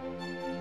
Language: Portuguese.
Música